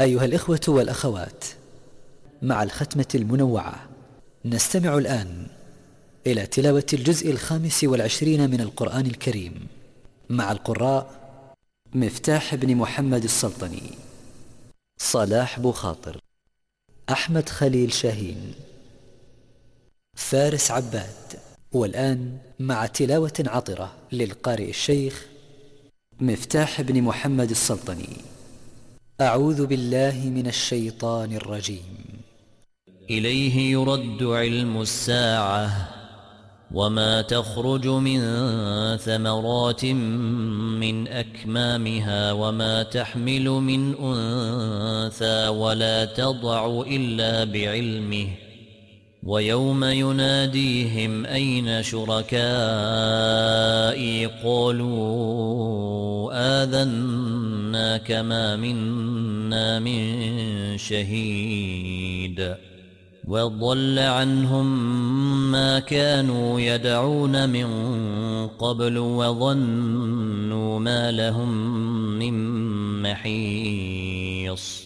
أيها الإخوة والأخوات مع الختمة المنوعة نستمع الآن إلى تلاوة الجزء الخامس والعشرين من القرآن الكريم مع القراء مفتاح بن محمد السلطني صلاح بخاطر أحمد خليل شاهين فارس عباد والآن مع تلاوة عطرة للقارئ الشيخ مفتاح بن محمد السلطني. أعوذ بالله من الشيطان الرجيم. إليه يرد علم الساعة وما تخرج من ثمرات من أكمامها وما تحمل من أنثى ولا تضع إلا بعلمه ويوم يناديهم أين شركائي قالوا آذنا منا كما منا من شهيد وضل عنهم ما كانوا يدعون من قبل وظنوا ما لهم من محيص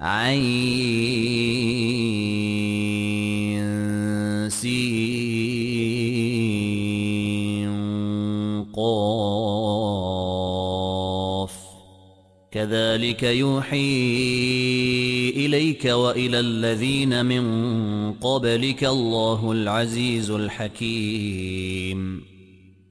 عين قاف كذلك يوحي إليك وإلى الذين من قبلك الله العزيز الحكيم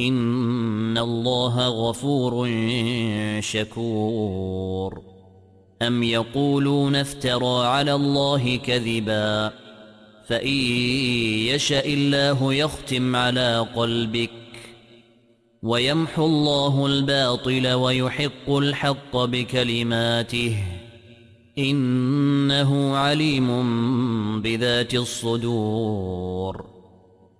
ان الله غفور شكور ام يقولون افترى على الله كذبا فان يشاء الله يختم على قلبك ويمحو الله الباطل ويحق الحق بكلماته انه عليم بذات الصدور